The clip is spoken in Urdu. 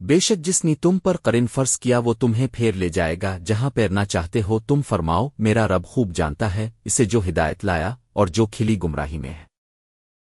بے شک جس نے تم پر قرن فرض کیا وہ تمہیں پھیر لے جائے گا، جہاں پیرنا چاہتے ہو تم فرماؤ، میرا رب خوب جانتا ہے، اسے جو ہدایت لایا اور جو کھلی گمراہی میں ہے۔